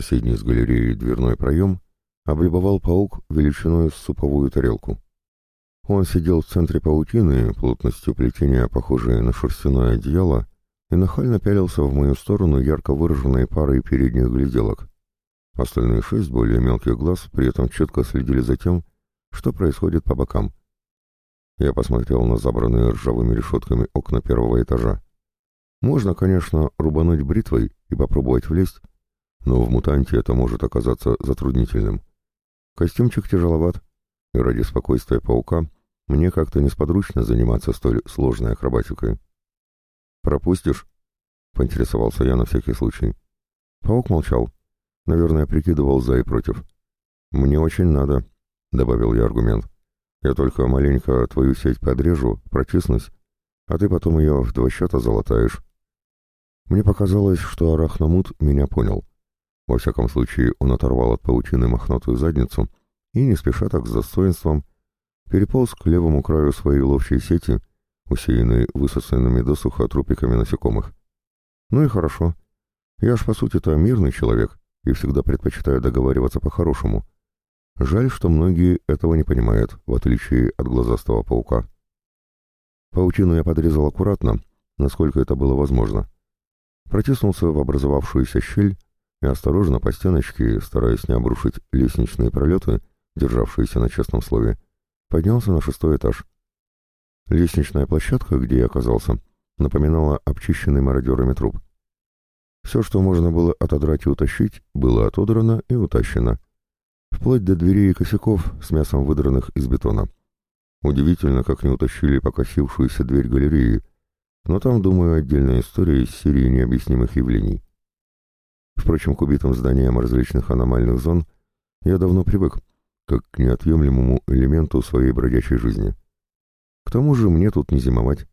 соседний с галереей дверной проем облюбовал паук величиной с суповую тарелку. Он сидел в центре паутины, плотностью плетения, похожей на шерстяное одеяло, и нахально пялился в мою сторону ярко выраженной парой передних гляделок. Остальные шесть более мелких глаз при этом четко следили за тем, что происходит по бокам. Я посмотрел на забранные ржавыми решетками окна первого этажа. Можно, конечно, рубануть бритвой и попробовать влезть, но в мутанте это может оказаться затруднительным. Костюмчик тяжеловат, и ради спокойствия паука мне как-то несподручно заниматься столь сложной акробатикой. «Пропустишь?» — поинтересовался я на всякий случай. Паук молчал. Наверное, прикидывал за и против. «Мне очень надо», — добавил я аргумент. «Я только маленько твою сеть подрежу, протиснусь, а ты потом ее в два счета залатаешь». Мне показалось, что Арахнамут меня понял. Во всяком случае, он оторвал от паутины мохнатую задницу и, не спеша так с достоинством, переполз к левому краю своей ловчей сети, усеянной высосанными досуха трупиками насекомых. Ну и хорошо. Я ж, по сути-то, мирный человек и всегда предпочитаю договариваться по-хорошему. Жаль, что многие этого не понимают, в отличие от глазастого паука. Паутину я подрезал аккуратно, насколько это было возможно. Протиснулся в образовавшуюся щель и осторожно по стеночке, стараясь не обрушить лестничные пролеты, державшиеся на честном слове, поднялся на шестой этаж. Лестничная площадка, где я оказался, напоминала обчищенный мародерами труп. Все, что можно было отодрать и утащить, было отодрано и утащено. Вплоть до дверей и косяков с мясом выдранных из бетона. Удивительно, как не утащили покосившуюся дверь галереи, но там, думаю, отдельная история из серии необъяснимых явлений. Впрочем, к убитым зданиям различных аномальных зон я давно привык, как к неотъемлемому элементу своей бродячей жизни. К тому же мне тут не зимовать.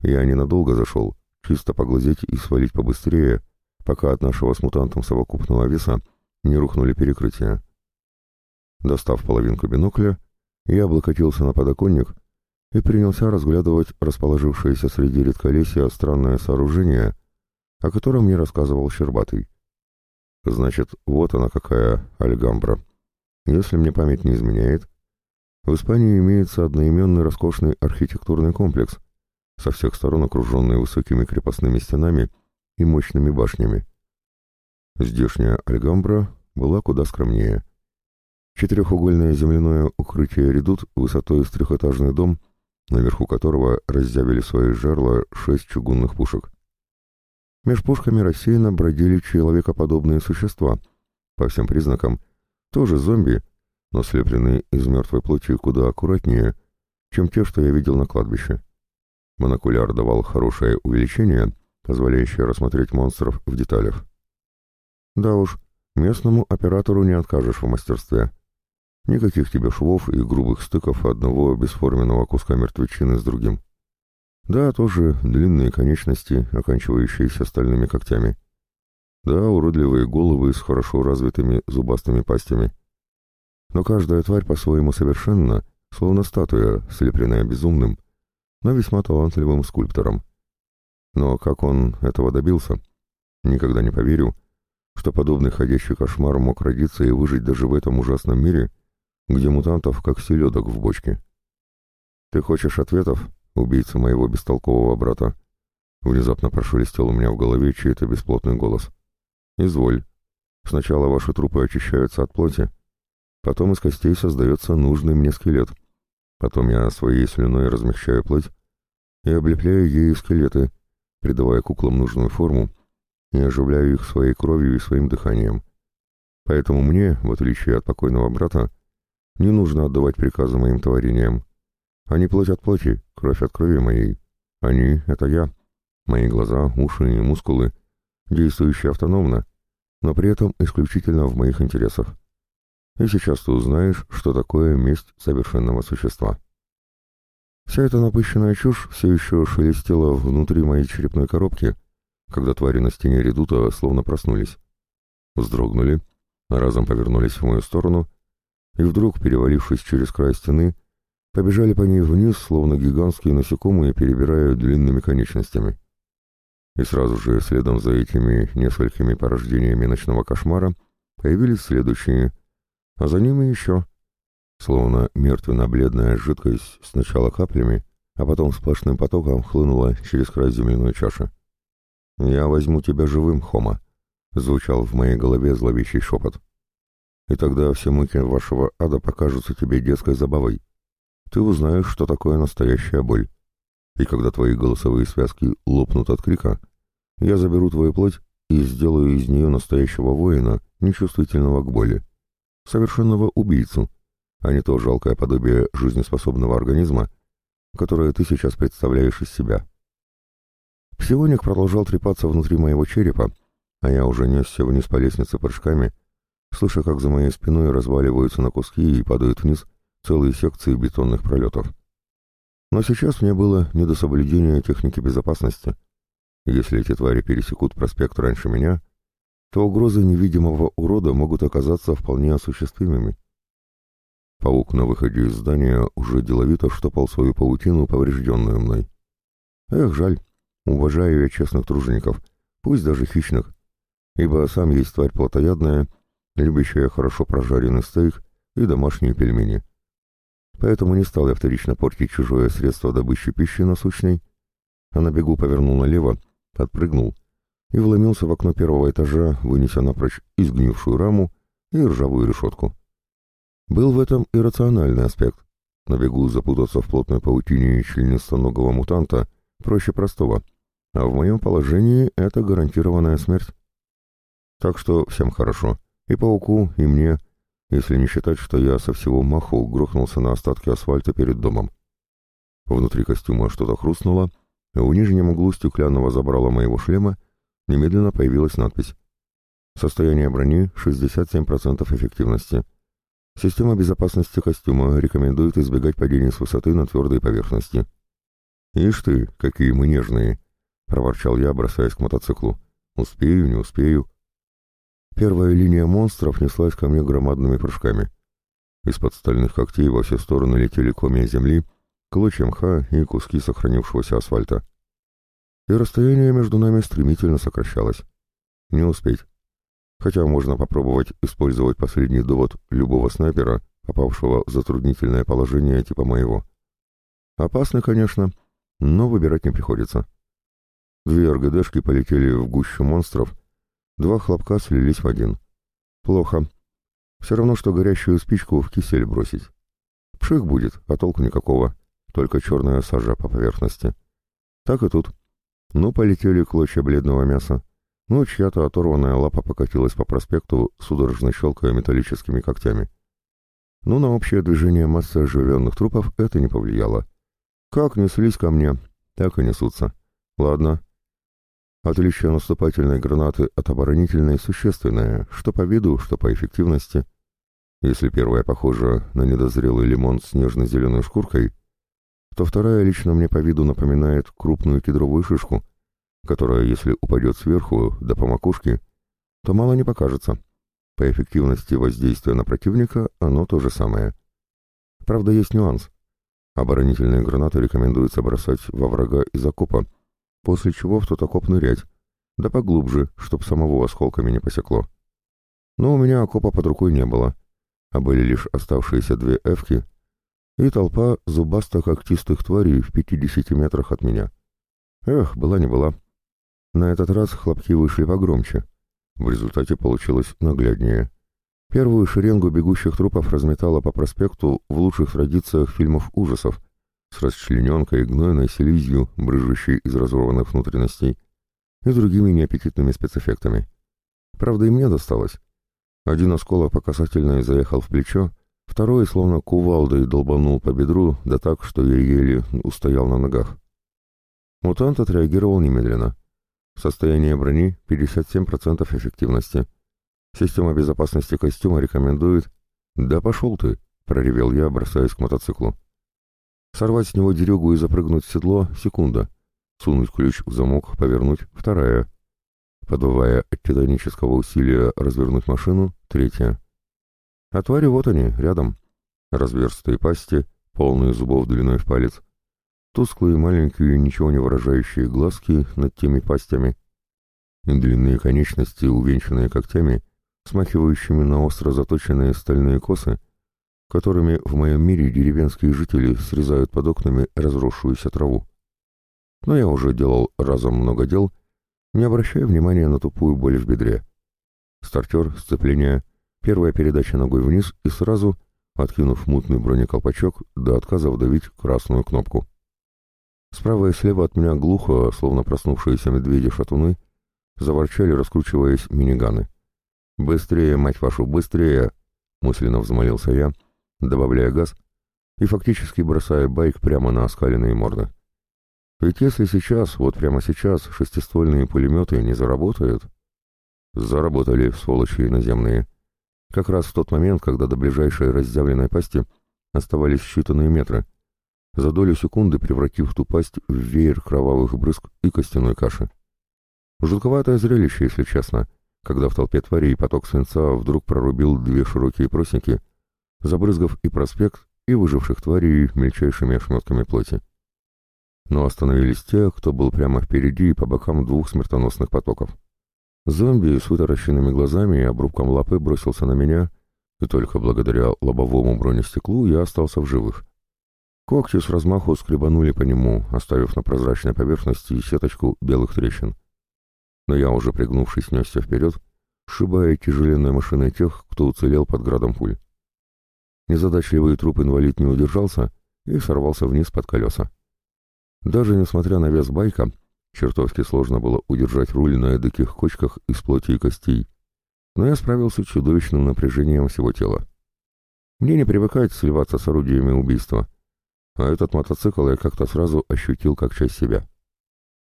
Я ненадолго зашел, чисто поглазеть и свалить побыстрее, пока от нашего с мутантом совокупного веса не рухнули перекрытия. Достав половинку бинокля, я облокотился на подоконник и принялся разглядывать расположившееся среди редколесья странное сооружение, о котором мне рассказывал Щербатый. Значит, вот она какая Альгамбра. Если мне память не изменяет, в Испании имеется одноименный роскошный архитектурный комплекс, со всех сторон окруженный высокими крепостными стенами и мощными башнями. Здешняя Альгамбра была куда скромнее. Четырехугольное земляное укрытие редут высотой с трехэтажный дом, наверху которого разъявили свои жерла шесть чугунных пушек. Меж пушками рассеянно бродили человекоподобные существа, по всем признакам, тоже зомби, но слепленные из мертвой плоти куда аккуратнее, чем те, что я видел на кладбище. Монокуляр давал хорошее увеличение, позволяющее рассмотреть монстров в деталях. Да уж, местному оператору не откажешь в мастерстве. Никаких тебе швов и грубых стыков одного бесформенного куска мертвечины с другим. Да, тоже длинные конечности, оканчивающиеся стальными когтями. Да, уродливые головы с хорошо развитыми зубастыми пастями. Но каждая тварь по-своему совершенна, словно статуя, слепленная безумным, но весьма талантливым скульптором. Но как он этого добился? Никогда не поверю, что подобный ходящий кошмар мог родиться и выжить даже в этом ужасном мире, где мутантов как селедок в бочке. «Ты хочешь ответов, убийца моего бестолкового брата?» Внезапно прошелестел у меня в голове чей-то бесплотный голос. Изволь. Сначала ваши трупы очищаются от плоти, потом из костей создается нужный мне скелет. Потом я своей слюной размягчаю плоть и облепляю ею скелеты, придавая куклам нужную форму и оживляю их своей кровью и своим дыханием. Поэтому мне, в отличие от покойного брата, не нужно отдавать приказы моим творениям. Они плоть от плоти, кровь от крови моей. Они — это я. Мои глаза, уши и мускулы, действующие автономно, но при этом исключительно в моих интересах. И сейчас ты узнаешь, что такое месть совершенного существа. Вся эта напыщенная чушь все еще шелестела внутри моей черепной коробки, когда твари на стене редута словно проснулись. Вздрогнули, разом повернулись в мою сторону и вдруг, перевалившись через край стены, побежали по ней вниз, словно гигантские насекомые, перебирая длинными конечностями и сразу же следом за этими несколькими порождениями ночного кошмара Появились следующие, а за ними еще. Словно мертвенно-бледная жидкость сначала каплями, а потом сплошным потоком хлынула через край земляной чаши. «Я возьму тебя живым, Хома», — звучал в моей голове зловещий шепот. «И тогда все муки вашего ада покажутся тебе детской забавой. Ты узнаешь, что такое настоящая боль. И когда твои голосовые связки лопнут от крика, я заберу твою плоть и сделаю из нее настоящего воина, нечувствительного к боли. Совершенного убийцу, а не то жалкое подобие жизнеспособного организма, которое ты сейчас представляешь из себя. Псионик продолжал трепаться внутри моего черепа, а я уже несся вниз по лестнице прыжками, слыша, как за моей спиной разваливаются на куски и падают вниз целые секции бетонных пролетов. Но сейчас мне было не до соблюдения техники безопасности. Если эти твари пересекут проспект раньше меня, то угрозы невидимого урода могут оказаться вполне осуществимыми. Паук на выходе из здания уже деловито штопал свою паутину, поврежденную мной. Эх, жаль, уважаю я честных тружеников, пусть даже хищных, ибо сам есть тварь плотоядная, любящая хорошо прожаренный стейк и домашние пельмени. Поэтому не стал я вторично портить чужое средство добычи пищи насущной, а на бегу повернул налево, подпрыгнул и вломился в окно первого этажа, вынеся напрочь изгнившую раму и ржавую решетку. Был в этом и рациональный аспект. На бегу запутаться в плотной паутине членистоногого мутанта проще простого, а в моем положении это гарантированная смерть. Так что всем хорошо, и пауку, и мне, если не считать, что я со всего маху грохнулся на остатки асфальта перед домом. Внутри костюма что-то хрустнуло, а у нижнем углу стеклянного забрала моего шлема немедленно появилась надпись «Состояние брони 67% эффективности». Система безопасности костюма рекомендует избегать падений с высоты на твердой поверхности. «Ишь ты, какие мы нежные!» — проворчал я, бросаясь к мотоциклу. «Успею, не успею». Первая линия монстров неслась ко мне громадными прыжками. Из-под стальных когтей во все стороны летели комья земли, клочья мха и куски сохранившегося асфальта. И расстояние между нами стремительно сокращалось. Не успеть хотя можно попробовать использовать последний довод любого снайпера, попавшего в затруднительное положение типа моего. Опасно, конечно, но выбирать не приходится. Две РГДшки полетели в гущу монстров, два хлопка слились в один. Плохо. Все равно, что горящую спичку в кисель бросить. Пшик будет, а толку никакого, только черная сажа по поверхности. Так и тут. Ну, полетели клочья бледного мяса но чья-то оторванная лапа покатилась по проспекту, судорожно щелкая металлическими когтями. Но на общее движение массы оживленных трупов это не повлияло. Как неслись ко мне, так и несутся. Ладно. Отличие наступательной гранаты от оборонительной существенное, что по виду, что по эффективности. Если первая похожа на недозрелый лимон с нежно-зеленой шкуркой, то вторая лично мне по виду напоминает крупную кедровую шишку, которая, если упадет сверху, да по макушке, то мало не покажется. По эффективности воздействия на противника оно то же самое. Правда, есть нюанс. Оборонительные гранаты рекомендуется бросать во врага из окопа, после чего в тот окоп нырять, да поглубже, чтоб самого осколками не посекло. Но у меня окопа под рукой не было, а были лишь оставшиеся две эвки и толпа зубасто-когтистых тварей в 50 метрах от меня. Эх, была не была. На этот раз хлопки вышли погромче. В результате получилось нагляднее. Первую шеренгу бегущих трупов разметала по проспекту в лучших традициях фильмов ужасов, с расчлененкой, гнойной слизью, брыжущей из разорванных внутренностей, и другими неаппетитными спецэффектами. Правда, и мне досталось. Один осколок по касательной заехал в плечо, второй словно кувалдой долбанул по бедру, да так, что я еле устоял на ногах. Мутант отреагировал немедленно. Состояние брони 57% эффективности. Система безопасности костюма рекомендует... «Да пошел ты!» — проревел я, бросаясь к мотоциклу. Сорвать с него дерюгу и запрыгнуть в седло — секунда. Сунуть ключ в замок, повернуть — вторая. Подбывая от титанического усилия развернуть машину — третья. А твари вот они, рядом. Разверстые пасти, полные зубов длиной в палец — Тусклые маленькие, ничего не выражающие глазки над теми пастями. Длинные конечности, увенчанные когтями, смахивающими на остро заточенные стальные косы, которыми в моем мире деревенские жители срезают под окнами разросшуюся траву. Но я уже делал разом много дел, не обращая внимания на тупую боль в бедре. Стартер, сцепление, первая передача ногой вниз и сразу, откинув мутный бронеколпачок, до отказа вдавить красную кнопку. Справа и слева от меня глухо, словно проснувшиеся медведи-шатуны, заворчали, раскручиваясь миниганы. «Быстрее, мать вашу, быстрее!» — мысленно взмолился я, добавляя газ и фактически бросая байк прямо на оскаленные морды. Ведь если сейчас, вот прямо сейчас, шестиствольные пулеметы не заработают... Заработали, сволочи наземные. Как раз в тот момент, когда до ближайшей раздявленной пасти оставались считанные метры, за долю секунды превратив ту пасть в веер кровавых брызг и костяной каши. Жутковатое зрелище, если честно, когда в толпе тварей поток свинца вдруг прорубил две широкие просеки, забрызгав и проспект, и выживших тварей мельчайшими ошметками плоти. Но остановились те, кто был прямо впереди и по бокам двух смертоносных потоков. Зомби с вытаращенными глазами и обрубком лапы бросился на меня, и только благодаря лобовому бронестеклу я остался в живых. Когти с размаху скребанули по нему, оставив на прозрачной поверхности сеточку белых трещин но я, уже пригнувшись, несся вперед, сшибая тяжеленной машиной тех, кто уцелел под градом пуль. Незадачливый труп инвалид не удержался и сорвался вниз под колеса. Даже несмотря на вес байка, чертовски сложно было удержать руль на эдаких кочках из плоти и костей, но я справился с чудовищным напряжением всего тела. Мне не привыкать сливаться с орудиями убийства, а этот мотоцикл я как-то сразу ощутил как часть себя.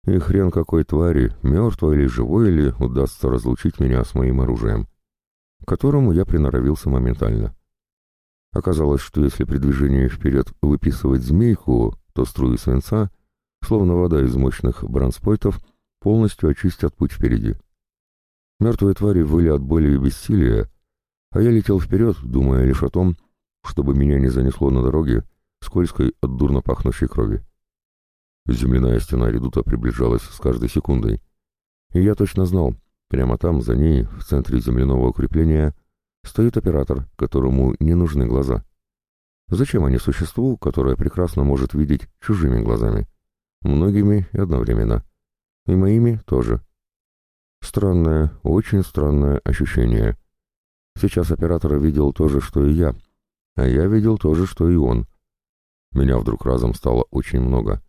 И хрен какой твари, мертвой или живой или, удастся разлучить меня с моим оружием, к которому я приноровился моментально. Оказалось, что если при движении вперед выписывать змейку, то струи свинца, словно вода из мощных бронспойтов, полностью очистят путь впереди. Мертвые твари выли от боли и бессилия, а я летел вперед, думая лишь о том, чтобы меня не занесло на дороге, скользкой от дурно пахнущей крови. Земляная стена редута приближалась с каждой секундой. И я точно знал, прямо там, за ней, в центре земляного укрепления, стоит оператор, которому не нужны глаза. Зачем они существу, которое прекрасно может видеть чужими глазами? Многими и одновременно. И моими тоже. Странное, очень странное ощущение. Сейчас оператор видел то же, что и я, а я видел то же, что и он. Меня вдруг разом стало очень много.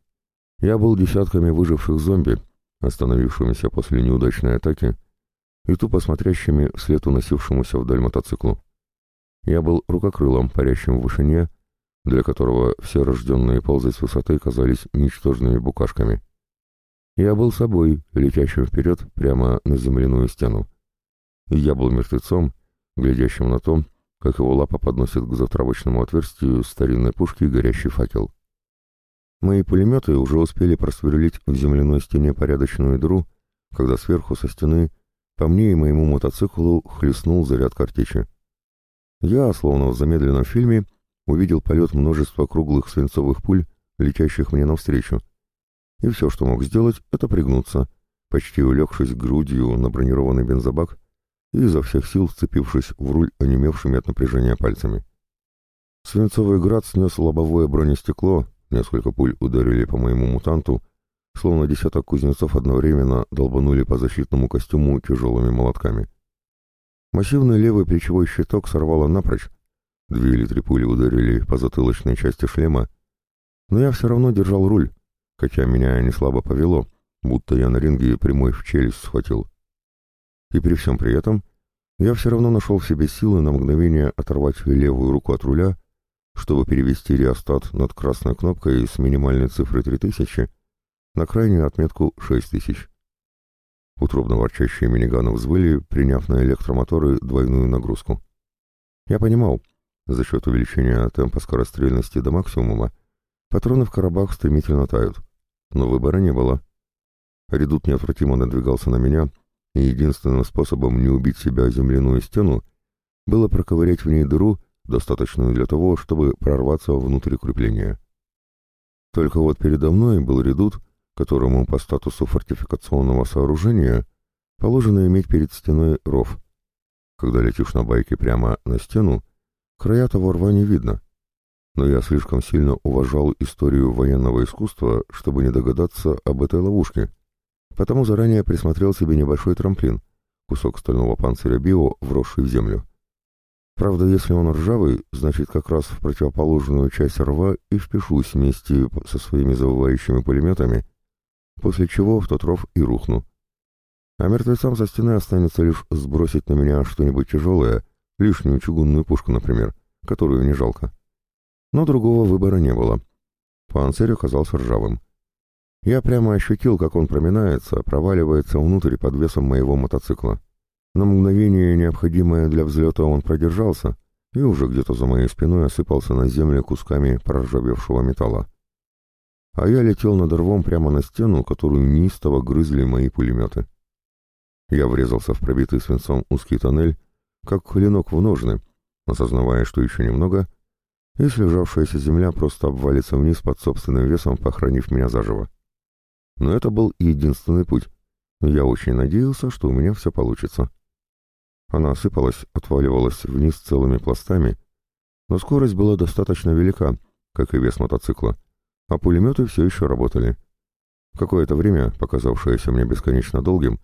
Я был десятками выживших зомби, остановившимися после неудачной атаки и тупо смотрящими вслед уносившемуся вдаль мотоциклу. Я был рукокрылом, парящим в вышине, для которого все рожденные ползать с высоты казались ничтожными букашками. Я был собой, летящим вперед прямо на земляную стену. И я был мертвецом, глядящим на то, как его лапа подносит к затравочному отверстию старинной пушки горящий факел. Мои пулеметы уже успели просверлить в земляной стене порядочную дыру, когда сверху со стены по мне и моему мотоциклу хлестнул заряд картечи. Я, словно в замедленном фильме, увидел полет множества круглых свинцовых пуль, летящих мне навстречу. И все, что мог сделать, это пригнуться, почти улегшись грудью на бронированный бензобак и изо всех сил вцепившись в руль онемевшими от напряжения пальцами. Свинцовый град снес лобовое бронестекло, Несколько пуль ударили по моему мутанту, словно десяток кузнецов одновременно долбанули по защитному костюму тяжелыми молотками. Массивный левый плечевой щиток сорвало напрочь, две или три пули ударили по затылочной части шлема, но я все равно держал руль, хотя меня не слабо повело, будто я на ринге прямой в челюсть схватил. И при всем при этом я все равно нашел в себе силы на мгновение оторвать левую руку от руля чтобы перевести реостат над красной кнопкой с минимальной цифры 3000 на крайнюю отметку 6000. Утробно ворчащие миниганы взвыли, приняв на электромоторы двойную нагрузку. Я понимал, за счет увеличения темпа скорострельности до максимума, патроны в коробах стремительно тают, но выбора не было. Редут неотвратимо надвигался на меня, и единственным способом не убить себя земляную стену было проковырять в ней дыру достаточную для того, чтобы прорваться внутрь укрепления. Только вот передо мной был редут, которому по статусу фортификационного сооружения положено иметь перед стеной ров. Когда летишь на байке прямо на стену, края того рва не видно. Но я слишком сильно уважал историю военного искусства, чтобы не догадаться об этой ловушке, потому заранее присмотрел себе небольшой трамплин, кусок стального панциря био, вросший в землю. Правда, если он ржавый, значит как раз в противоположную часть рва и впишусь вместе со своими завывающими пулеметами, после чего в тот ров и рухну. А мертвецам со стены останется лишь сбросить на меня что-нибудь тяжелое, лишнюю чугунную пушку, например, которую не жалко. Но другого выбора не было. Панцирь оказался ржавым. Я прямо ощутил, как он проминается, проваливается внутрь под весом моего мотоцикла. На мгновение, необходимое для взлета, он продержался и уже где-то за моей спиной осыпался на землю кусками проржавевшего металла. А я летел над рвом прямо на стену, которую неистово грызли мои пулеметы. Я врезался в пробитый свинцом узкий тоннель, как клинок в ножны, осознавая, что еще немного, и слежавшаяся земля просто обвалится вниз под собственным весом, похоронив меня заживо. Но это был единственный путь. Я очень надеялся, что у меня все получится. Она осыпалась, отваливалась вниз целыми пластами, но скорость была достаточно велика, как и вес мотоцикла, а пулеметы все еще работали. Какое-то время, показавшееся мне бесконечно долгим,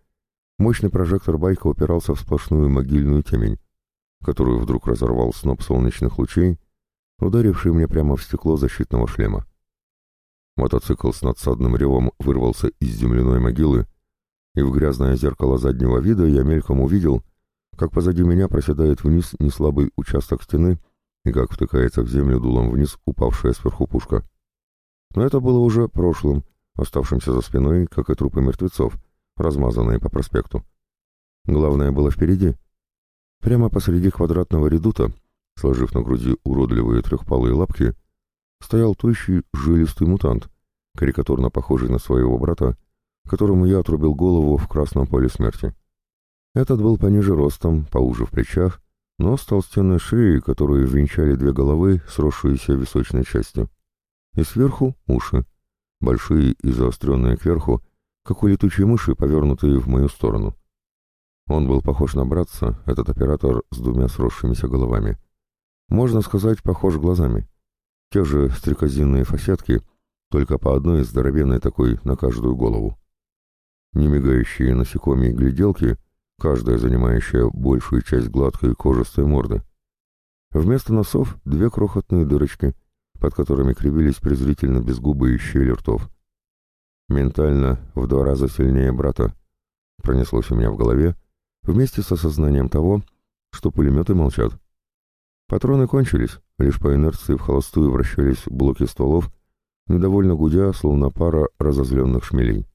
мощный прожектор байка упирался в сплошную могильную темень, которую вдруг разорвал сноп солнечных лучей, ударивший мне прямо в стекло защитного шлема. Мотоцикл с надсадным ревом вырвался из земляной могилы, и в грязное зеркало заднего вида я мельком увидел, как позади меня проседает вниз неслабый участок стены и как втыкается в землю дулом вниз упавшая сверху пушка. Но это было уже прошлым, оставшимся за спиной, как и трупы мертвецов, размазанные по проспекту. Главное было впереди. Прямо посреди квадратного редута, сложив на груди уродливые трехпалые лапки, стоял тощий, жилистый мутант, карикатурно похожий на своего брата, которому я отрубил голову в красном поле смерти. Этот был пониже ростом, поуже в плечах, но с толстенной шеей, которую венчали две головы, сросшиеся височной частью. И сверху — уши, большие и заостренные кверху, как у летучей мыши, повернутые в мою сторону. Он был похож на братца, этот оператор с двумя сросшимися головами. Можно сказать, похож глазами. Те же стрекозинные фасетки, только по одной здоровенной такой на каждую голову. Немигающие насекомые гляделки, каждая занимающая большую часть гладкой кожистой морды. Вместо носов две крохотные дырочки, под которыми кривились презрительно безгубые щели ртов. Ментально в два раза сильнее брата. Пронеслось у меня в голове, вместе с осознанием того, что пулеметы молчат. Патроны кончились, лишь по инерции в холостую вращались блоки стволов, недовольно гудя, словно пара разозленных шмелей.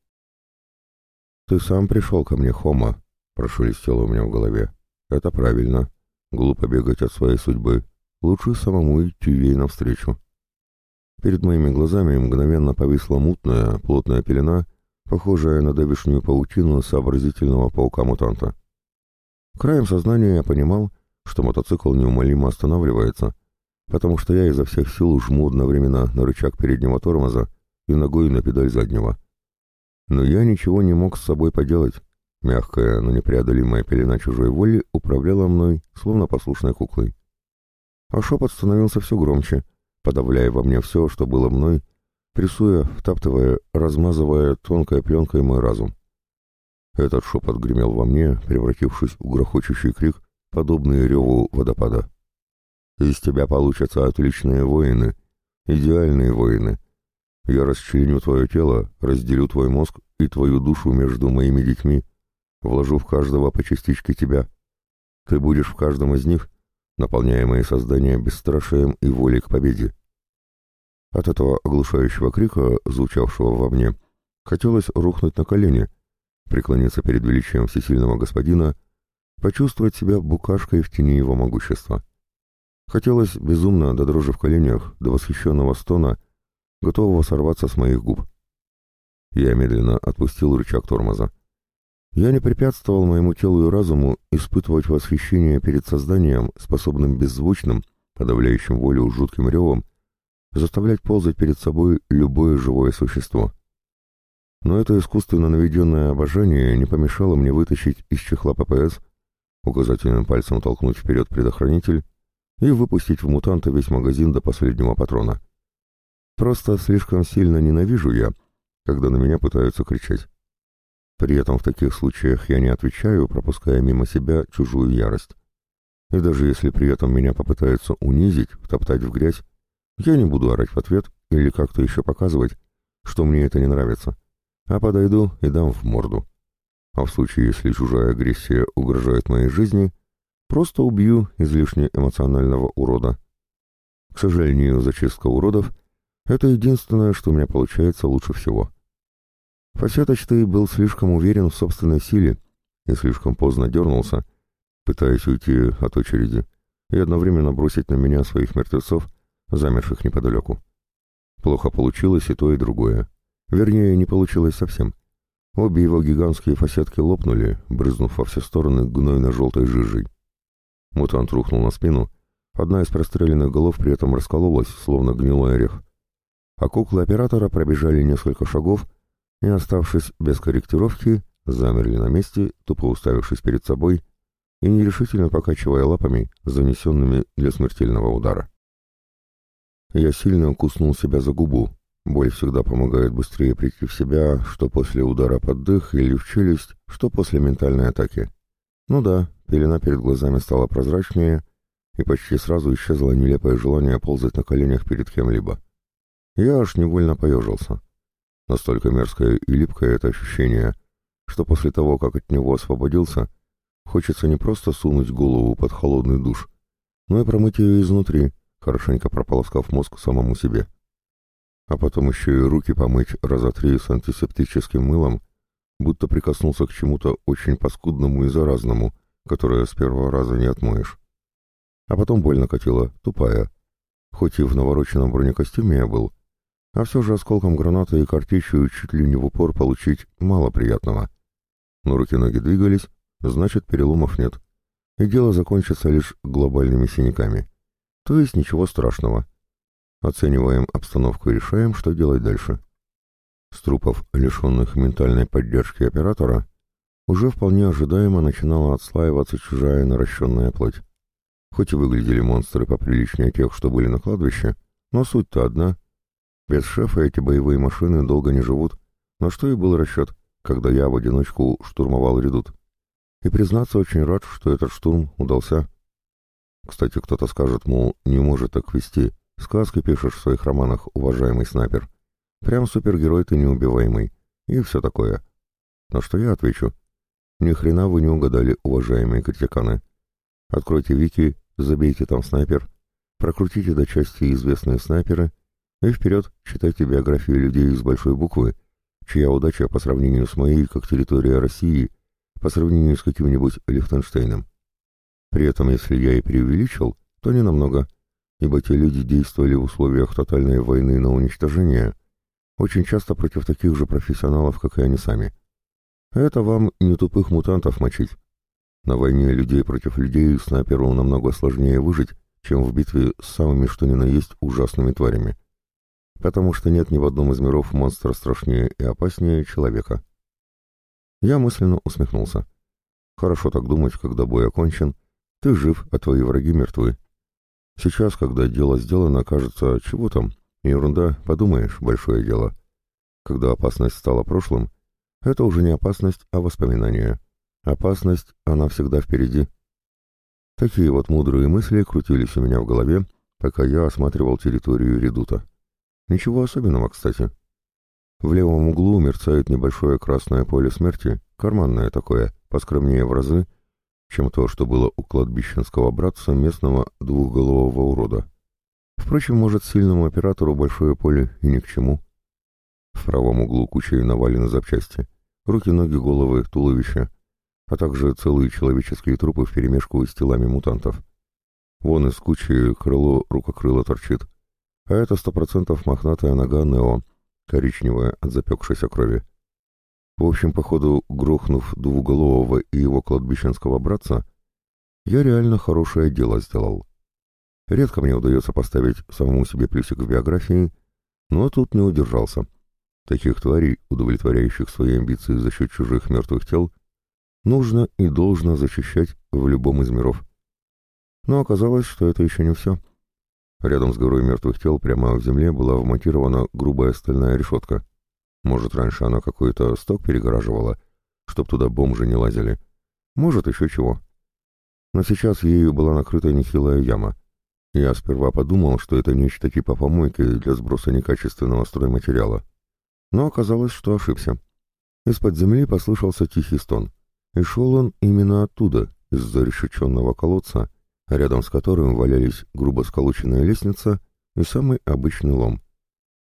«Ты сам пришел ко мне, Хома», — прошелестело у меня в голове. «Это правильно. Глупо бегать от своей судьбы. Лучше самому идти ей навстречу». Перед моими глазами мгновенно повисла мутная, плотная пелена, похожая на давишнюю паутину сообразительного паука-мутанта. Краем сознания я понимал, что мотоцикл неумолимо останавливается, потому что я изо всех сил жму одновременно на рычаг переднего тормоза и ногой на педаль заднего. Но я ничего не мог с собой поделать. Мягкая, но непреодолимая пелена чужой воли управляла мной, словно послушной куклой. А шепот становился все громче, подавляя во мне все, что было мной, прессуя, втаптывая, размазывая тонкой пленкой мой разум. Этот шепот гремел во мне, превратившись в грохочущий крик, подобный реву водопада. Из тебя получатся отличные воины, идеальные воины. Я расчленю твое тело, разделю твой мозг и твою душу между моими детьми, вложу в каждого по частичке тебя. Ты будешь в каждом из них, наполняя мои создания бесстрашием и волей к победе. От этого оглушающего крика, звучавшего во мне, хотелось рухнуть на колени, преклониться перед величием всесильного господина, почувствовать себя букашкой в тени его могущества. Хотелось безумно до дрожи в коленях, до восхищенного стона, готового сорваться с моих губ. Я медленно отпустил рычаг тормоза. Я не препятствовал моему телу и разуму испытывать восхищение перед созданием, способным беззвучным, подавляющим волю жутким ревом, заставлять ползать перед собой любое живое существо. Но это искусственно наведенное обожание не помешало мне вытащить из чехла ППС указательным пальцем толкнуть вперед предохранитель и выпустить в мутанта весь магазин до последнего патрона. Просто слишком сильно ненавижу я, когда на меня пытаются кричать. При этом в таких случаях я не отвечаю, пропуская мимо себя чужую ярость. И даже если при этом меня попытаются унизить, втоптать в грязь, я не буду орать в ответ или как-то еще показывать, что мне это не нравится, а подойду и дам в морду. А в случае, если чужая агрессия угрожает моей жизни, просто убью излишне эмоционального урода. К сожалению, зачистка уродов — это единственное, что у меня получается лучше всего. Фасеточный был слишком уверен в собственной силе и слишком поздно дернулся, пытаясь уйти от очереди и одновременно бросить на меня своих мертвецов, замерших неподалеку. Плохо получилось и то, и другое. Вернее, не получилось совсем. Обе его гигантские фасетки лопнули, брызнув во все стороны гнойно-желтой жижей. Мутант рухнул на спину, одна из простреленных голов при этом раскололась, словно гнилой орех. А куклы оператора пробежали несколько шагов и, оставшись без корректировки, замерли на месте, тупо уставившись перед собой и нерешительно покачивая лапами, занесенными для смертельного удара. Я сильно куснул себя за губу. Боль всегда помогает быстрее прийти в себя, что после удара под дых или в челюсть, что после ментальной атаки. Ну да, пелена перед глазами стала прозрачнее, и почти сразу исчезло нелепое желание ползать на коленях перед кем-либо. Я аж невольно поежился. Настолько мерзкое и липкое это ощущение, что после того, как от него освободился, хочется не просто сунуть голову под холодный душ, но и промыть ее изнутри, хорошенько прополоскав мозг самому себе. А потом еще и руки помыть раза три с антисептическим мылом, будто прикоснулся к чему-то очень паскудному и заразному, которое с первого раза не отмоешь. А потом боль накатила, тупая. Хоть и в навороченном бронекостюме я был, а все же осколком граната и картечью чуть ли не в упор получить мало приятного. Но руки-ноги двигались, значит переломов нет. И дело закончится лишь глобальными синяками. То есть ничего страшного. Оцениваем обстановку и решаем, что делать дальше. С трупов, лишенных ментальной поддержки оператора, уже вполне ожидаемо начинала отслаиваться чужая наращенная плоть. Хоть и выглядели монстры поприличнее тех, что были на кладбище, но суть-то одна — без шефа эти боевые машины долго не живут, на что и был расчет, когда я в одиночку штурмовал редут. И признаться, очень рад, что этот штурм удался. Кстати, кто-то скажет, мол, не может так вести. Сказки пишешь в своих романах, уважаемый снайпер. Прям супергерой ты неубиваемый. И все такое. На что я отвечу. Ни хрена вы не угадали, уважаемые критиканы. Откройте вики, забейте там снайпер, прокрутите до части известные снайперы и вперед читайте биографии людей с большой буквы, чья удача по сравнению с моей, как территория России, по сравнению с каким-нибудь Лихтенштейном. При этом, если я и преувеличил, то не намного, ибо те люди действовали в условиях тотальной войны на уничтожение, очень часто против таких же профессионалов, как и они сами. Это вам не тупых мутантов мочить. На войне людей против людей снайперу намного сложнее выжить, чем в битве с самыми что ни на есть ужасными тварями потому что нет ни в одном из миров монстра страшнее и опаснее человека. Я мысленно усмехнулся. Хорошо так думать, когда бой окончен, ты жив, а твои враги мертвы. Сейчас, когда дело сделано, кажется, чего там, ерунда, подумаешь, большое дело. Когда опасность стала прошлым, это уже не опасность, а воспоминание. Опасность, она всегда впереди. Такие вот мудрые мысли крутились у меня в голове, пока я осматривал территорию редута. Ничего особенного, кстати. В левом углу мерцает небольшое красное поле смерти, карманное такое, поскромнее в разы, чем то, что было у кладбищенского братца местного двухголового урода. Впрочем, может, сильному оператору большое поле и ни к чему. В правом углу кучей навалены запчасти. Руки, ноги, головы, туловища, а также целые человеческие трупы вперемешку с телами мутантов. Вон из кучи крыло рукокрыло торчит, а это сто процентов мохнатая нога Нео, коричневая от запекшейся крови. В общем, походу, грохнув двуголового и его кладбищенского братца, я реально хорошее дело сделал. Редко мне удается поставить самому себе плюсик в биографии, но тут не удержался. Таких тварей, удовлетворяющих свои амбиции за счет чужих мертвых тел, нужно и должно защищать в любом из миров. Но оказалось, что это еще не все. Рядом с горой мертвых тел прямо в земле была вмонтирована грубая стальная решетка. Может, раньше она какой-то сток перегораживала, чтоб туда бомжи не лазили. Может, еще чего. Но сейчас ею была накрыта нехилая яма. Я сперва подумал, что это нечто типа помойки для сброса некачественного стройматериала. Но оказалось, что ошибся. Из-под земли послышался тихий стон. И шел он именно оттуда, из зарешеченного колодца, рядом с которым валялись грубо сколоченная лестница и самый обычный лом.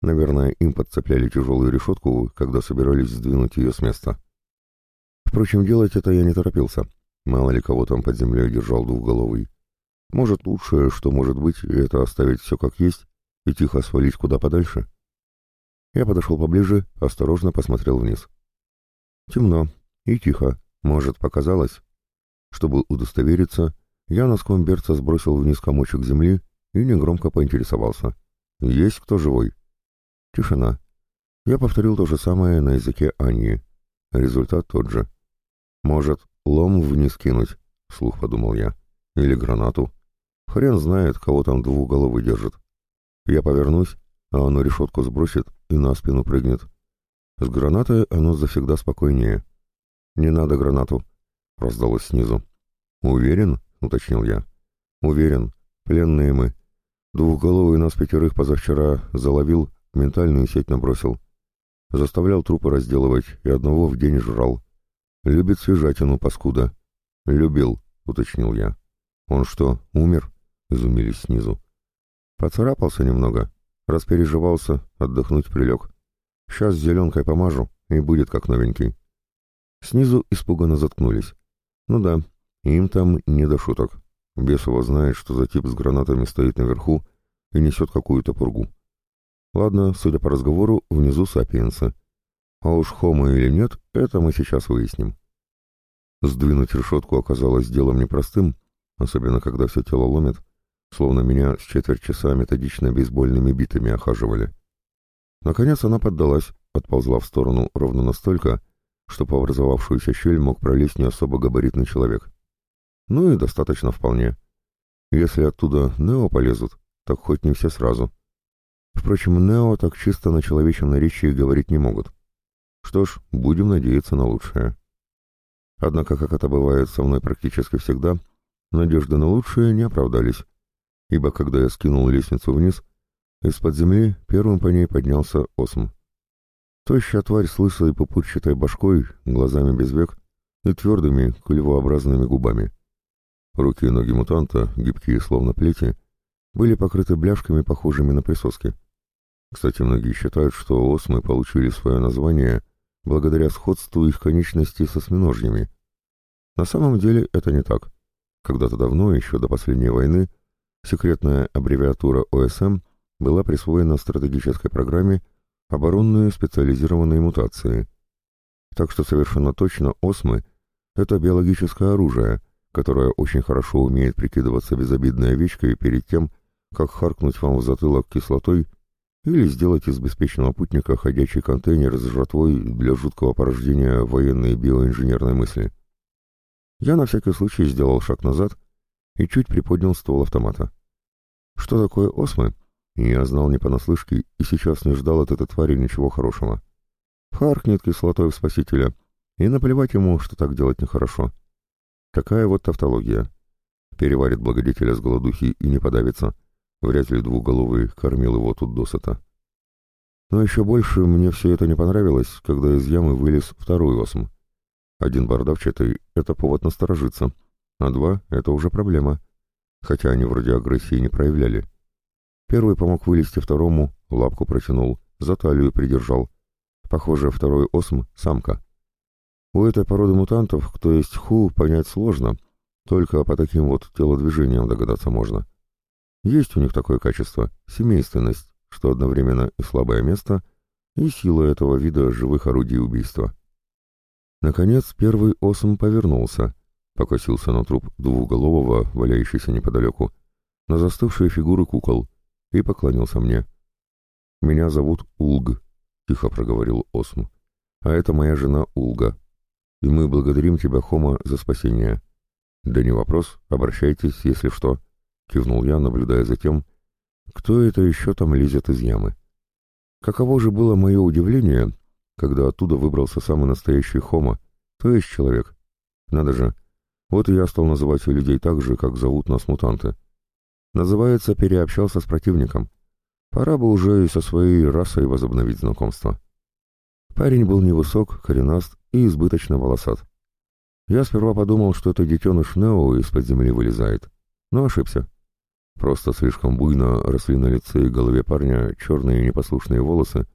Наверное, им подцепляли тяжелую решетку, когда собирались сдвинуть ее с места. Впрочем, делать это я не торопился. Мало ли кого там под землей держал двухголовый. Может, лучшее, что может быть, это оставить все как есть и тихо свалить куда подальше. Я подошел поближе, осторожно посмотрел вниз. Темно и тихо, может, показалось. Чтобы удостовериться, я носком берца сбросил вниз комочек земли и негромко поинтересовался. «Есть кто живой?» Тишина. Я повторил то же самое на языке Аньи. Результат тот же. «Может, лом вниз кинуть?» — вслух подумал я. «Или гранату. Хрен знает, кого там двухголовый держит. Я повернусь, а оно решетку сбросит и на спину прыгнет. С гранатой оно завсегда спокойнее. «Не надо гранату», — раздалось снизу. «Уверен?» — уточнил я. «Уверен. Пленные мы. Двухголовый нас пятерых позавчера заловил, ментальную сеть набросил. Заставлял трупы разделывать и одного в день жрал. Любит свежатину, паскуда». «Любил», — уточнил я. «Он что, умер?» — изумились снизу. «Поцарапался немного. Распереживался, отдохнуть прилег. Сейчас зеленкой помажу, и будет как новенький». Снизу испуганно заткнулись. Ну да, им там не до шуток. Бес его знает, что за тип с гранатами стоит наверху и несет какую-то пургу. Ладно, судя по разговору, внизу сапиенсы. А уж хомо или нет, это мы сейчас выясним. Сдвинуть решетку оказалось делом непростым, особенно когда все тело ломит, словно меня с четверть часа методично бейсбольными битами охаживали. Наконец она поддалась, отползла в сторону ровно настолько, что по образовавшуюся щель мог пролезть не особо габаритный человек. Ну и достаточно вполне. Если оттуда Нео полезут, так хоть не все сразу. Впрочем, Нео так чисто на человечьем наречии говорить не могут. Что ж, будем надеяться на лучшее. Однако, как это бывает со мной практически всегда, надежды на лучшее не оправдались, ибо когда я скинул лестницу вниз, из-под земли первым по ней поднялся Осм. Тощая тварь с лысой попутчатой башкой, глазами без век и твердыми кулевообразными губами. Руки и ноги мутанта, гибкие словно плети, были покрыты бляшками, похожими на присоски. Кстати, многие считают, что осмы получили свое название благодаря сходству их конечностей со осьминожьями. На самом деле это не так. Когда-то давно, еще до последней войны, секретная аббревиатура ОСМ была присвоена стратегической программе оборонные специализированные мутации. Так что совершенно точно осмы — это биологическое оружие, которое очень хорошо умеет прикидываться безобидной овечкой перед тем, как харкнуть вам в затылок кислотой или сделать из беспечного путника ходячий контейнер с жратвой для жуткого порождения военной биоинженерной мысли. Я на всякий случай сделал шаг назад и чуть приподнял ствол автомата. Что такое осмы? Я знал не понаслышке и сейчас не ждал от этой твари ничего хорошего. Харкнет кислотой в спасителя, и наплевать ему, что так делать нехорошо. Такая вот тавтология. Переварит благодетеля с голодухи и не подавится. Вряд ли двухголовый кормил его тут досыта. Но еще больше мне все это не понравилось, когда из ямы вылез второй осм. Один бордавчатый — это повод насторожиться, а два — это уже проблема. Хотя они вроде агрессии не проявляли. Первый помог вылезти второму, лапку протянул, за талию придержал. Похоже, второй осм — самка. У этой породы мутантов, кто есть ху, понять сложно, только по таким вот телодвижениям догадаться можно. Есть у них такое качество — семейственность, что одновременно и слабое место, и сила этого вида живых орудий убийства. Наконец, первый осм повернулся, покосился на труп двухголового, валяющийся неподалеку, на застывшие фигуры кукол, и поклонился мне. «Меня зовут Улг», — тихо проговорил Осм. «А это моя жена Улга». И мы благодарим тебя, Хома, за спасение». «Да не вопрос, обращайтесь, если что», — кивнул я, наблюдая за тем, кто это еще там лезет из ямы. Каково же было мое удивление, когда оттуда выбрался самый настоящий Хома, то есть человек. Надо же, вот и я стал называть людей так же, как зовут нас мутанты. Называется, переобщался с противником. Пора бы уже и со своей расой возобновить знакомство. Парень был невысок, коренаст и избыточно волосат. Я сперва подумал, что это детеныш Нео из-под земли вылезает, но ошибся. Просто слишком буйно росли на лице и голове парня черные непослушные волосы,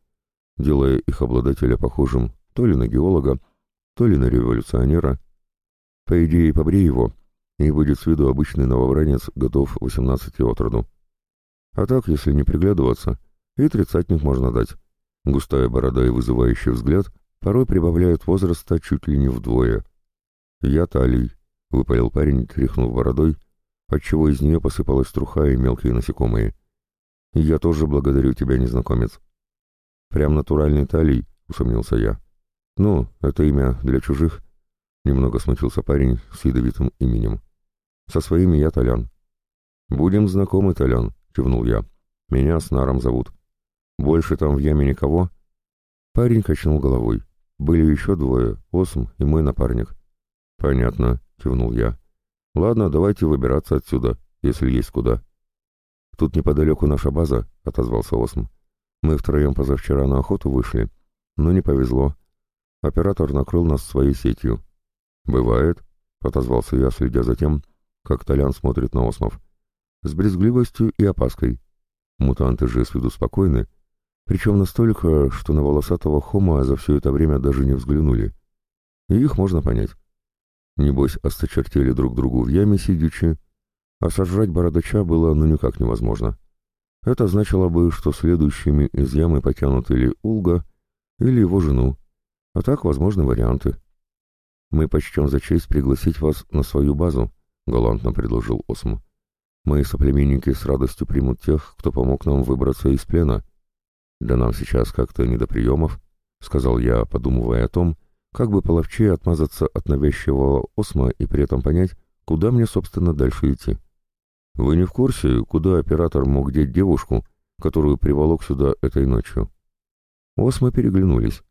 делая их обладателя похожим то ли на геолога, то ли на революционера, по идее, побрей его, и будет с виду обычный новобранец, готов 18 от роду. А так, если не приглядываться, и тридцатник можно дать. Густая борода и вызывающий взгляд порой прибавляют возраста чуть ли не вдвое. «Я Талий», — выпалил парень, тряхнув бородой, отчего из нее посыпалась труха и мелкие насекомые. «Я тоже благодарю тебя, незнакомец». «Прям натуральный Талий», — усомнился я. «Ну, это имя для чужих Немного смутился парень с ядовитым именем. «Со своими я Толян». «Будем знакомы, Толян», — кивнул я. «Меня с Наром зовут. Больше там в яме никого?» Парень качнул головой. «Были еще двое, Осм и мой напарник». «Понятно», — кивнул я. «Ладно, давайте выбираться отсюда, если есть куда». «Тут неподалеку наша база», — отозвался Осм. «Мы втроем позавчера на охоту вышли, но не повезло. Оператор накрыл нас своей сетью. «Бывает», — отозвался я, следя за тем, как Толян смотрит на Осмов. «С брезгливостью и опаской. Мутанты же с виду спокойны, причем настолько, что на волосатого хома за все это время даже не взглянули. И их можно понять. Небось, осточертели друг другу в яме сидячи, а сожрать бородача было ну никак невозможно. Это значило бы, что следующими из ямы потянут или Улга, или его жену, а так возможны варианты. «Мы почтем за честь пригласить вас на свою базу», — галантно предложил Осм. «Мои соплеменники с радостью примут тех, кто помог нам выбраться из плена». «Да нам сейчас как-то не до приемов», — сказал я, подумывая о том, как бы половчее отмазаться от навязчивого Осма и при этом понять, куда мне, собственно, дальше идти. «Вы не в курсе, куда оператор мог деть девушку, которую приволок сюда этой ночью?» Осмы переглянулись.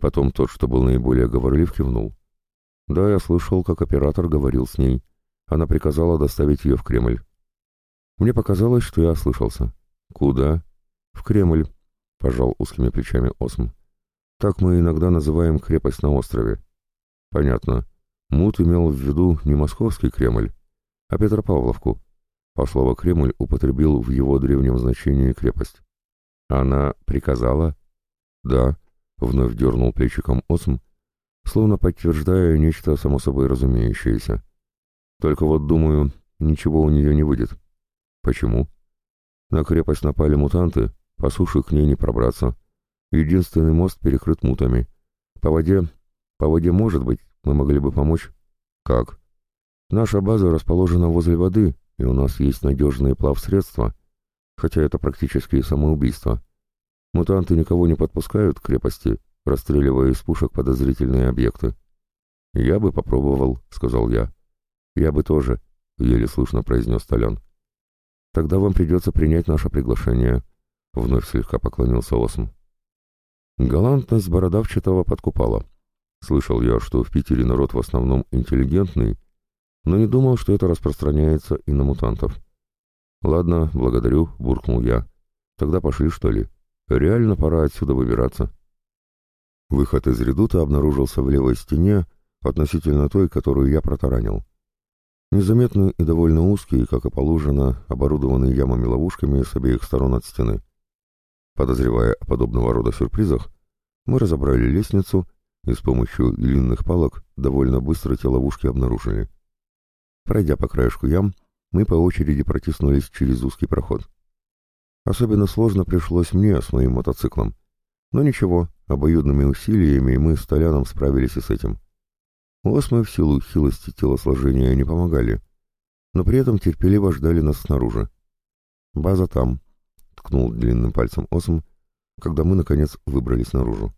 Потом тот, что был наиболее говорлив, кивнул. Да, я слышал, как оператор говорил с ней. Она приказала доставить ее в Кремль. Мне показалось, что я ослышался. Куда? В Кремль, пожал узкими плечами Осм. Так мы иногда называем крепость на острове. Понятно. Мут имел в виду не московский Кремль, а Петропавловку, а слово «Кремль» употребил в его древнем значении «крепость». Она приказала? Да, вновь дернул плечиком Осм, словно подтверждая нечто само собой разумеющееся. Только вот, думаю, ничего у нее не выйдет. Почему? На крепость напали мутанты, по суше к ней не пробраться. Единственный мост перекрыт мутами. По воде... По воде, может быть, мы могли бы помочь. Как? Наша база расположена возле воды, и у нас есть надежные плавсредства, хотя это практически самоубийство. Мутанты никого не подпускают к крепости, расстреливая из пушек подозрительные объекты. «Я бы попробовал», — сказал я. «Я бы тоже», — еле слышно произнес Толян. «Тогда вам придется принять наше приглашение», — вновь слегка поклонился Осм. Галантность Бородавчатого подкупала. Слышал я, что в Питере народ в основном интеллигентный, но не думал, что это распространяется и на мутантов. «Ладно, благодарю», — буркнул я. «Тогда пошли, что ли? Реально пора отсюда выбираться». Выход из редута обнаружился в левой стене, относительно той, которую я протаранил. Незаметный и довольно узкий, как и положено, оборудованный ямами-ловушками с обеих сторон от стены. Подозревая о подобного рода сюрпризах, мы разобрали лестницу и с помощью длинных палок довольно быстро те ловушки обнаружили. Пройдя по краешку ям, мы по очереди протиснулись через узкий проход. Особенно сложно пришлось мне с моим мотоциклом. Но ничего, обоюдными усилиями мы с Толяном справились и с этим. Осмы в силу хилости телосложения не помогали, но при этом терпеливо ждали нас снаружи. «База там», — ткнул длинным пальцем Осм, когда мы, наконец, выбрались наружу.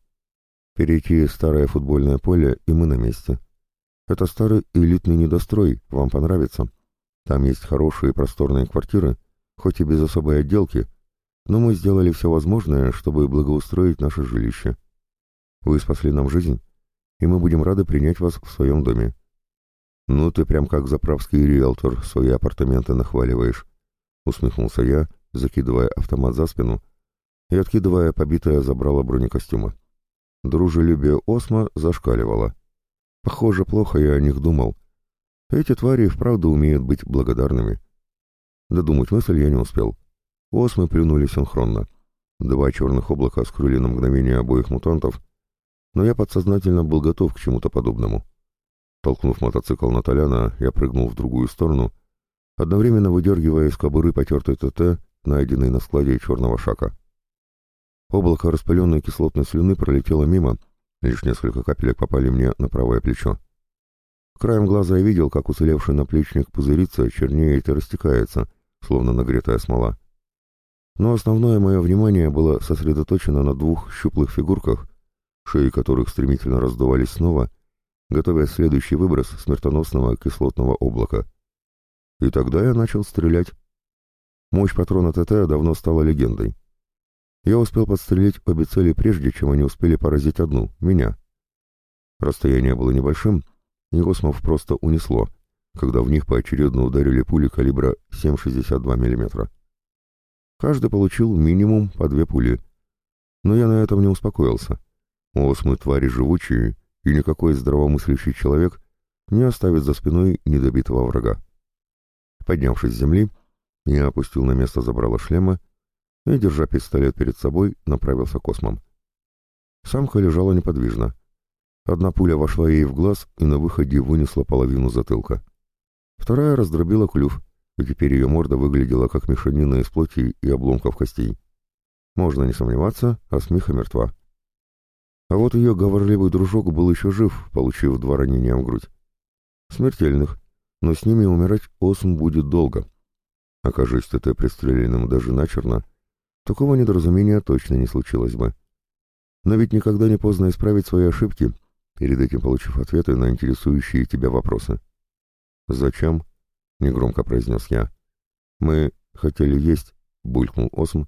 Перейти старое футбольное поле, и мы на месте. Это старый элитный недострой, вам понравится. Там есть хорошие просторные квартиры, хоть и без особой отделки, но мы сделали все возможное, чтобы благоустроить наше жилище. Вы спасли нам жизнь, и мы будем рады принять вас в своем доме. Ну, ты прям как заправский риэлтор свои апартаменты нахваливаешь, усмехнулся я, закидывая автомат за спину и откидывая побитое забрало бронекостюма. Дружелюбие Осма зашкаливало. Похоже, плохо я о них думал. Эти твари вправду умеют быть благодарными. Додумать мысль я не успел. Осмы плюнули синхронно. Два черных облака скрыли на мгновение обоих мутантов, но я подсознательно был готов к чему-то подобному. Толкнув мотоцикл на Толяна, я прыгнул в другую сторону, одновременно выдергивая из кобуры потертый ТТ, найденный на складе черного шака. Облако распыленной кислотной слюны пролетело мимо, лишь несколько капелек попали мне на правое плечо. Краем глаза я видел, как уцелевший наплечник пузырится, чернеет и растекается, словно нагретая смола. Но основное мое внимание было сосредоточено на двух щуплых фигурках, шеи которых стремительно раздувались снова, готовя следующий выброс смертоносного кислотного облака. И тогда я начал стрелять. Мощь патрона ТТ давно стала легендой. Я успел подстрелить обе цели прежде, чем они успели поразить одну — меня. Расстояние было небольшим, и космов просто унесло, когда в них поочередно ударили пули калибра 7,62 мм. Каждый получил минимум по две пули. Но я на этом не успокоился. Осмы твари живучие, и никакой здравомыслящий человек не оставит за спиной недобитого врага. Поднявшись с земли, я опустил на место забрало шлема и, держа пистолет перед собой, направился к осмам. Самка лежала неподвижно. Одна пуля вошла ей в глаз и на выходе вынесла половину затылка. Вторая раздробила клюв, и теперь ее морда выглядела как мешанина из плоти и обломков костей. Можно не сомневаться, а смеха мертва. А вот ее говорливый дружок был еще жив, получив два ранения в грудь. Смертельных, но с ними умирать Осм будет долго. Окажись ты пристреленным даже начерно, такого недоразумения точно не случилось бы. Но ведь никогда не поздно исправить свои ошибки, перед этим получив ответы на интересующие тебя вопросы. «Зачем?» — негромко произнес я. «Мы хотели есть», — булькнул Осм,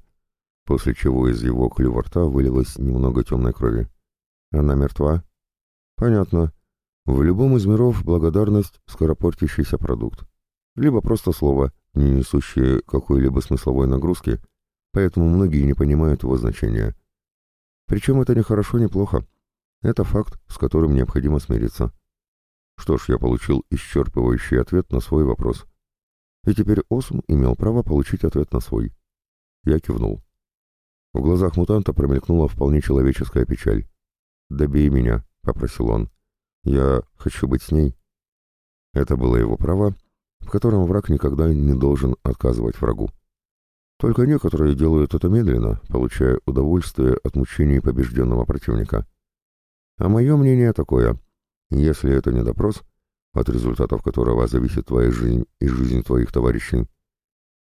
после чего из его клюва рта вылилось немного темной крови. «Она мертва?» «Понятно. В любом из миров благодарность — скоропортящийся продукт. Либо просто слово, не несущее какой-либо смысловой нагрузки, поэтому многие не понимают его значения. Причем это не хорошо, не плохо. Это факт, с которым необходимо смириться. Что ж, я получил исчерпывающий ответ на свой вопрос. И теперь Осм имел право получить ответ на свой. Я кивнул. В глазах мутанта промелькнула вполне человеческая печаль. «Добей меня», — попросил он. «Я хочу быть с ней». Это было его право, в котором враг никогда не должен отказывать врагу. Только некоторые делают это медленно, получая удовольствие от мучений побежденного противника. А мое мнение такое. Если это не допрос, от результатов которого зависит твоя жизнь и жизнь твоих товарищей,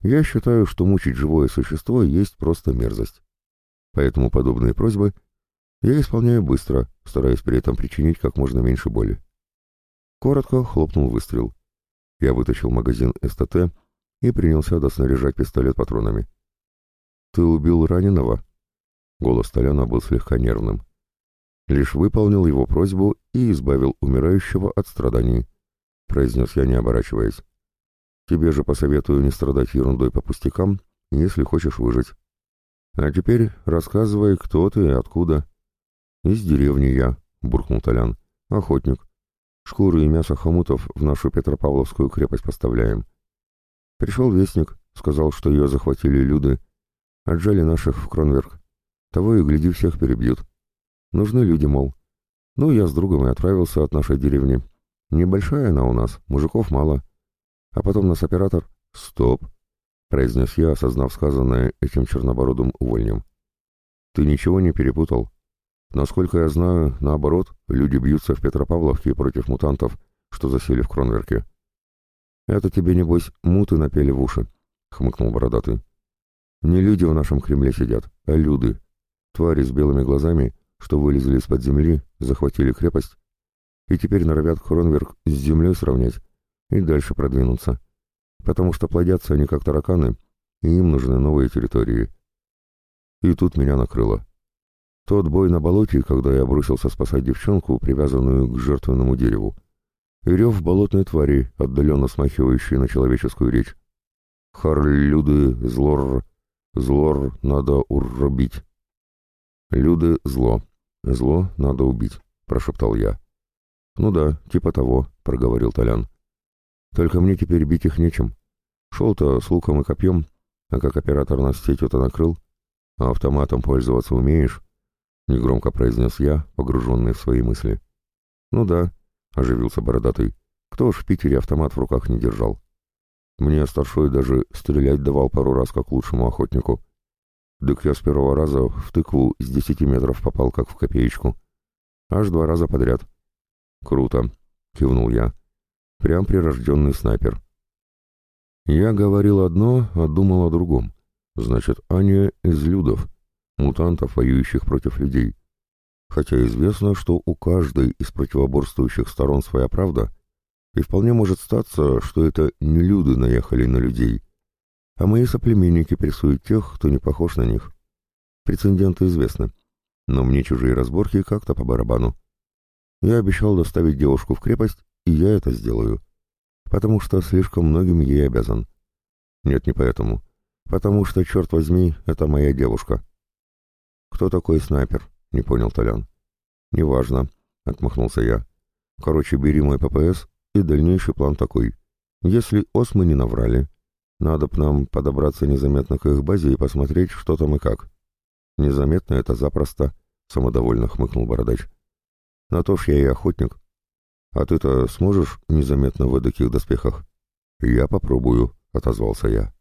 я считаю, что мучить живое существо есть просто мерзость. Поэтому подобные просьбы я исполняю быстро, стараясь при этом причинить как можно меньше боли. Коротко хлопнул выстрел. Я вытащил магазин СТТ и принялся доснаряжать пистолет патронами. «Ты убил раненого?» Голос Толяна был слегка нервным лишь выполнил его просьбу и избавил умирающего от страданий, произнес я, не оборачиваясь. Тебе же посоветую не страдать ерундой по пустякам, если хочешь выжить. А теперь рассказывай, кто ты и откуда. Из деревни я, буркнул Толян. Охотник. Шкуры и мясо хомутов в нашу Петропавловскую крепость поставляем. Пришел вестник, сказал, что ее захватили люди, отжали наших в Кронверк. Того и гляди, всех перебьют. Нужны люди, мол. Ну, я с другом и отправился от нашей деревни. Небольшая она у нас, мужиков мало. А потом нас оператор... Стоп, произнес я, осознав сказанное этим чернобородым увольнем. Ты ничего не перепутал? Насколько я знаю, наоборот, люди бьются в Петропавловке против мутантов, что засели в Кронверке. Это тебе, небось, муты напели в уши, хмыкнул бородатый. Не люди в нашем Кремле сидят, а люди. Твари с белыми глазами, что вылезли из-под земли, захватили крепость, и теперь норовят Кронверк с землей сравнять и дальше продвинуться, потому что плодятся они как тараканы, и им нужны новые территории. И тут меня накрыло. Тот бой на болоте, когда я бросился спасать девчонку, привязанную к жертвенному дереву, и рев болотной твари, отдаленно смахивающей на человеческую речь. Харлюды, злор, злор надо урробить. Люды — зло, зло надо убить, прошептал я. Ну да, типа того, проговорил Толян. Только мне теперь бить их нечем. Шел-то с луком и копьем, а как оператор нас сетью-то накрыл, а автоматом пользоваться умеешь? Негромко произнес я, погруженный в свои мысли. Ну да, оживился бородатый. Кто ж в Питере автомат в руках не держал? Мне старшой даже стрелять давал пару раз как лучшему охотнику. Дык я с первого раза в тыкву с десяти метров попал как в копеечку. Аж два раза подряд. Круто, кивнул я. Прям прирожденный снайпер. Я говорил одно, а думал о другом. Значит, Аня из людов, мутантов, воюющих против людей. Хотя известно, что у каждой из противоборствующих сторон своя правда, и вполне может статься, что это не люди наехали на людей, а мои соплеменники прессуют тех, кто не похож на них. Прецеденты известны, но мне чужие разборки как-то по барабану. Я обещал доставить девушку в крепость, и я это сделаю, потому что слишком многим ей обязан. Нет, не поэтому. Потому что, черт возьми, это моя девушка. Кто такой снайпер? Не понял Толян. Неважно, отмахнулся я. Короче, бери мой ППС и дальнейший план такой. Если осмы не наврали, надо б нам подобраться незаметно к их базе и посмотреть, что там и как. Незаметно это запросто, самодовольно хмыкнул Бородач. На то ж я и охотник. А ты-то сможешь незаметно в таких доспехах? Я попробую, отозвался я.